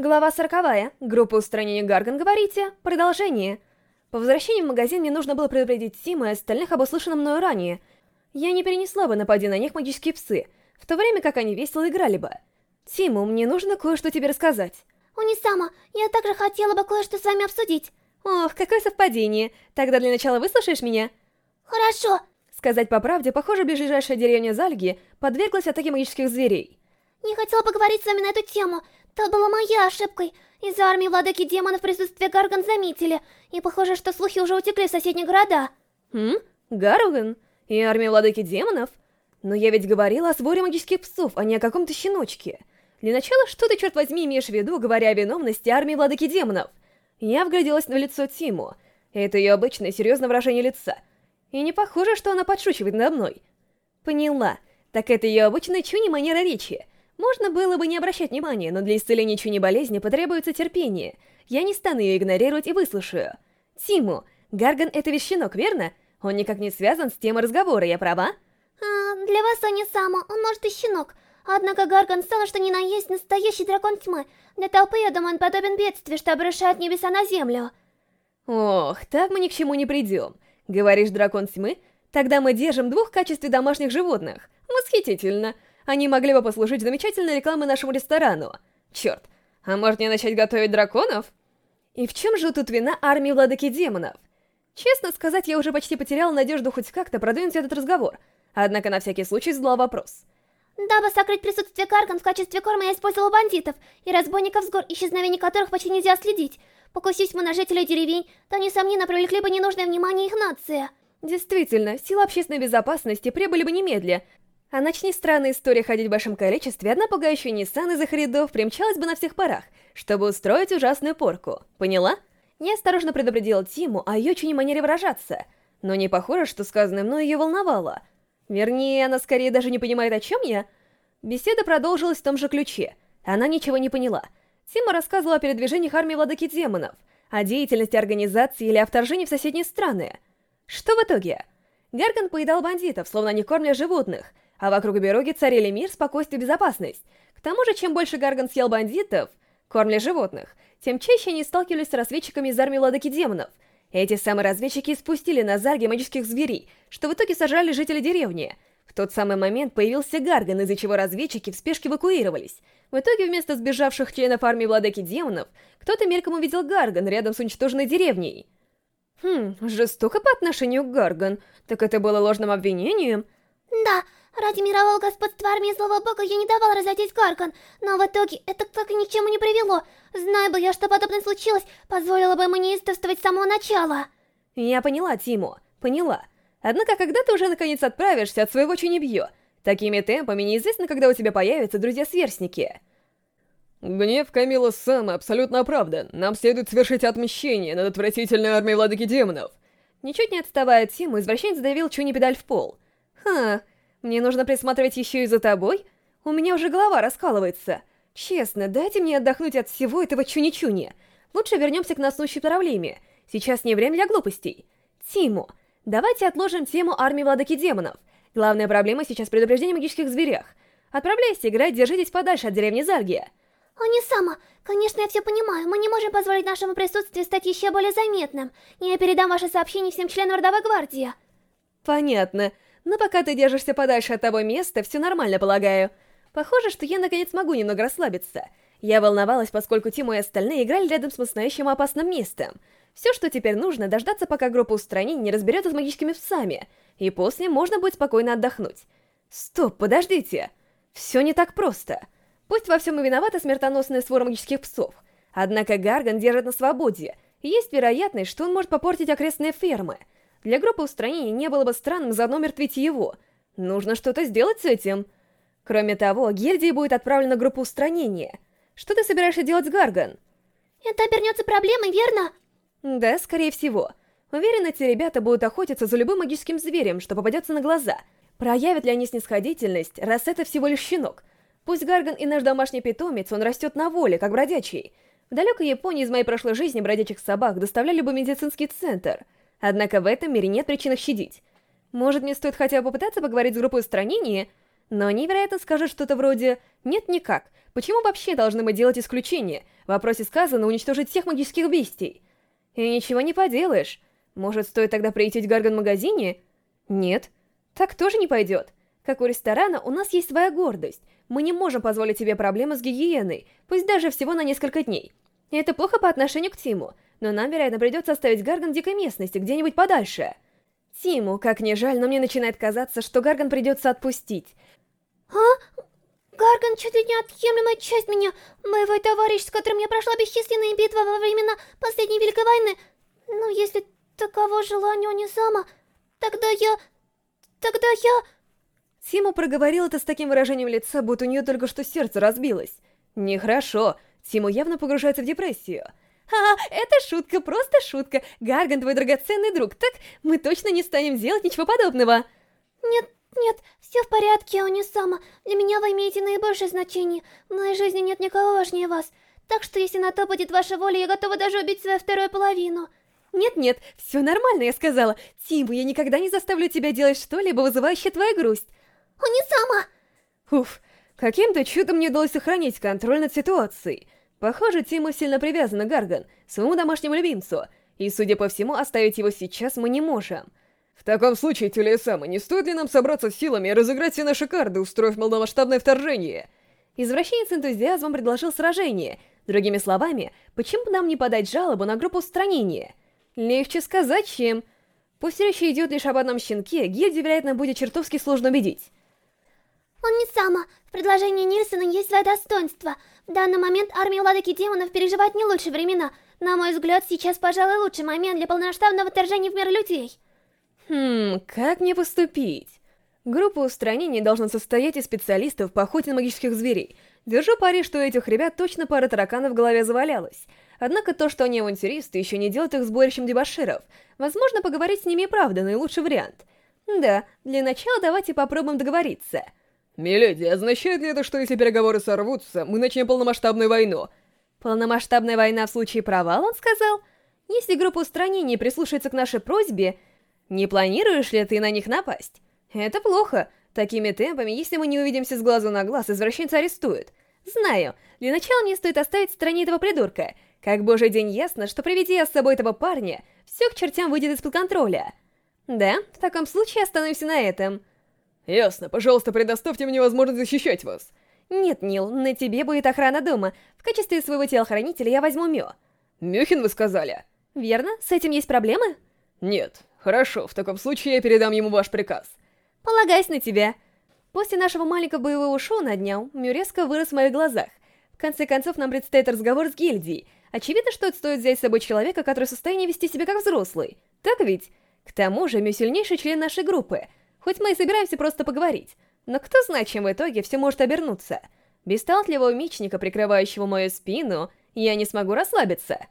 Глава сороковая. Группа устранения Гарган, говорите? Продолжение. По возвращении в магазин мне нужно было предупредить Тима и остальных об услышанном мною ранее. Я не перенесла бы нападение на них магические псы, в то время как они весело играли бы. Тиму, мне нужно кое-что тебе рассказать. Унисама, я также хотела бы кое-что с вами обсудить. Ох, какое совпадение. Тогда для начала выслушаешь меня? Хорошо. Сказать по правде, похоже, ближайшая деревня Зальги подверглась атаке магических зверей. Не хотела поговорить с вами на эту тему. То была моя ошибкой. Из-за армии владыки демонов присутствие Гарган заметили, и похоже, что слухи уже утекли в соседние города. Хм? Гарган? И армия владыки демонов? Но я ведь говорила о сборе магических псов, а не о каком-то щеночке. Для начала, что ты, черт возьми, имеешь в виду, говоря о виновности армии владыки демонов? Я вгляделась на лицо Тиму. Это ее обычное серьезное выражение лица. И не похоже, что она подшучивает надо мной. Поняла. Так это ее обычная чуни манера речи. Можно было бы не обращать внимания, но для исцеления чуни болезни потребуется терпение. Я не стану ее игнорировать и выслушаю. Тиму, Гарган — это вещенок, верно? Он никак не связан с темой разговора, я права? А, для вас он не сама, он может и щенок. Однако Гарган стало, что не наесть настоящий дракон тьмы. Для толпы, я думаю, он подобен бедствию, что обрушает небеса на землю. Ох, так мы ни к чему не придем. Говоришь, дракон тьмы? Тогда мы держим двух в качестве домашних животных. Восхитительно. Они могли бы послужить замечательной рекламой нашему ресторану. Черт, а может мне начать готовить драконов? И в чем же тут вина армии владыки демонов? Честно сказать, я уже почти потерял надежду хоть как-то продвинуть этот разговор. Однако на всякий случай задала вопрос. Дабы сокрыть присутствие Карган в качестве корма, я использовала бандитов и разбойников с гор, исчезновение которых почти нельзя следить. Покусись мы на жителей деревень, то, несомненно, привлекли бы ненужное внимание их нация. Действительно, силы общественной безопасности прибыли бы немедля, а начни странная история ходить в большом количестве, одна пугающая Ниссан из-за рядов примчалась бы на всех парах, чтобы устроить ужасную порку. Поняла? Я осторожно предупредила Тиму о ее чуне манере выражаться, но не похоже, что сказанное мной ее волновало. Вернее, она скорее даже не понимает, о чем я. Беседа продолжилась в том же ключе. Она ничего не поняла. Тима рассказывала о передвижениях армии владыки демонов, о деятельности организации или о вторжении в соседние страны. Что в итоге? Гарган поедал бандитов, словно они кормят животных, а вокруг Бероги царили мир, спокойствие и безопасность. К тому же, чем больше Гарган съел бандитов, кормля животных, тем чаще они сталкивались с разведчиками из армии владыки демонов. Эти самые разведчики спустили на Зарге магических зверей, что в итоге сожрали жители деревни. В тот самый момент появился Гарган, из-за чего разведчики в спешке эвакуировались. В итоге вместо сбежавших членов армии владыки демонов, кто-то мельком увидел Гарган рядом с уничтоженной деревней. Хм, жестоко по отношению к Гарган. Так это было ложным обвинением? Да, Ради мирового господства армии злого бога я не давал разойтись Гарган, но в итоге это так и ни к чему не привело. Зная бы я, что подобное случилось, позволило бы ему неистовствовать с самого начала. Я поняла, Тиму, поняла. Однако, когда ты уже наконец отправишься от своего Чунибьё, такими темпами неизвестно, когда у тебя появятся друзья-сверстники. Гнев Камила Сама абсолютно оправдан. Нам следует совершить отмщение над отвратительной армией владыки демонов. Ничуть не отставая от Тиму, извращенец задавил Чуни педаль в пол. Ха, мне нужно присматривать еще и за тобой? У меня уже голова раскалывается. Честно, дайте мне отдохнуть от всего этого чуни-чуни. Лучше вернемся к насущей проблеме. Сейчас не время для глупостей. Тиму, давайте отложим тему армии владыки демонов. Главная проблема сейчас предупреждение магических зверях. Отправляйся играть, держитесь подальше от деревни Зальгия. О, не сама. Конечно, я все понимаю. Мы не можем позволить нашему присутствию стать еще более заметным. Я передам ваше сообщение всем членам Родовой Гвардии. Понятно. Но пока ты держишься подальше от того места, все нормально, полагаю. Похоже, что я наконец могу немного расслабиться. Я волновалась, поскольку Тиму и остальные играли рядом с настоящим опасным местом. Все, что теперь нужно, дождаться, пока группа устранений не разберется с магическими псами, и после можно будет спокойно отдохнуть. Стоп, подождите. Все не так просто. Пусть во всем и виновата смертоносная свора магических псов, однако Гарган держит на свободе, и есть вероятность, что он может попортить окрестные фермы — для группы устранения не было бы странным заодно мертвить его. Нужно что-то сделать с этим. Кроме того, гильдии будет отправлена группа устранения. Что ты собираешься делать с Гарган? Это обернется проблемой, верно? Да, скорее всего. Уверен, эти ребята будут охотиться за любым магическим зверем, что попадется на глаза. Проявят ли они снисходительность, раз это всего лишь щенок? Пусть Гарган и наш домашний питомец, он растет на воле, как бродячий. В далекой Японии из моей прошлой жизни бродячих собак доставляли бы медицинский центр — Однако в этом мире нет причин их щадить. Может, мне стоит хотя бы попытаться поговорить с группой устранения? Но они, вероятно, скажут что-то вроде «Нет, никак. Почему вообще должны мы делать исключение? В вопросе сказано уничтожить всех магических бестий». И ничего не поделаешь. Может, стоит тогда прийти в Гарган-магазине? Нет. Так тоже не пойдет. Как у ресторана, у нас есть своя гордость. Мы не можем позволить себе проблемы с гигиеной, пусть даже всего на несколько дней. Это плохо по отношению к Тиму, но нам, вероятно, придется оставить Гарган в дикой местности, где-нибудь подальше. Тиму, как ни жаль, но мне начинает казаться, что Гарган придется отпустить. А? Гарган чуть ли не отъемлемая часть меня, моего товарища, с которым я прошла бесчисленные битвы во времена последней Великой войны. Но если таково желание Онисама, тогда я... тогда я... Тиму проговорил это с таким выражением лица, будто у нее только что сердце разбилось. Нехорошо. Тиму явно погружается в депрессию. «А, это шутка, просто шутка. Гарган твой драгоценный друг, так мы точно не станем делать ничего подобного». «Нет, нет, все в порядке, Онисама. Для меня вы имеете наибольшее значение. В моей жизни нет никого важнее вас. Так что если на то будет ваша воля, я готова даже убить свою вторую половину». «Нет-нет, все нормально, я сказала. Тиму, я никогда не заставлю тебя делать что-либо, вызывающее твою грусть». «Онисама!» Уф, каким-то чудом мне удалось сохранить контроль над ситуацией. Похоже, Тиму сильно привязана Гарган, своему домашнему любимцу, и, судя по всему, оставить его сейчас мы не можем. В таком случае, Тюлия-сама, не стоит ли нам собраться силами и разыграть все наши карты, устроив маломасштабное вторжение? Извращенец с энтузиазмом предложил сражение. Другими словами, почему бы нам не подать жалобу на группу устранения? Легче сказать, чем... Пусть речь идет лишь об одном щенке, гильдию, вероятно, будет чертовски сложно убедить. Он не сама. В предложении Нильсона есть свое достоинство. В данный момент армия владыки демонов переживает не лучшие времена. На мой взгляд, сейчас, пожалуй, лучший момент для полномасштабного вторжения в мир людей. Хм, как мне поступить? Группа устранения должна состоять из специалистов по охоте на магических зверей. Держу пари, что у этих ребят точно пара тараканов в голове завалялась. Однако то, что они авантюристы, еще не делает их сборищем дебоширов. Возможно, поговорить с ними и правда наилучший вариант. Да, для начала давайте попробуем договориться. Миледи, означает ли это, что если переговоры сорвутся, мы начнем полномасштабную войну? Полномасштабная война в случае провала, он сказал? Если группа устранения прислушается к нашей просьбе, не планируешь ли ты на них напасть? Это плохо. Такими темпами, если мы не увидимся с глазу на глаз, извращенца арестуют. Знаю, для начала мне стоит оставить в стороне этого придурка. Как божий день ясно, что приведи я с собой этого парня, все к чертям выйдет из-под контроля. Да, в таком случае остановимся на этом. Ясно. Пожалуйста, предоставьте мне возможность защищать вас. Нет, Нил, на тебе будет охрана дома. В качестве своего телохранителя я возьму Мё. Мюхин, вы сказали? Верно? С этим есть проблемы? Нет. Хорошо, в таком случае я передам ему ваш приказ. Полагаюсь на тебя. После нашего маленького боевого шоу на дням, Мю резко вырос в моих глазах. В конце концов, нам предстоит разговор с гильдией. Очевидно, что это стоит взять с собой человека, который в состоянии вести себя как взрослый. Так ведь? К тому же, Мю сильнейший член нашей группы — Хоть мы и собираемся просто поговорить, но кто знает, чем в итоге все может обернуться. Без талантливого мечника, прикрывающего мою спину, я не смогу расслабиться.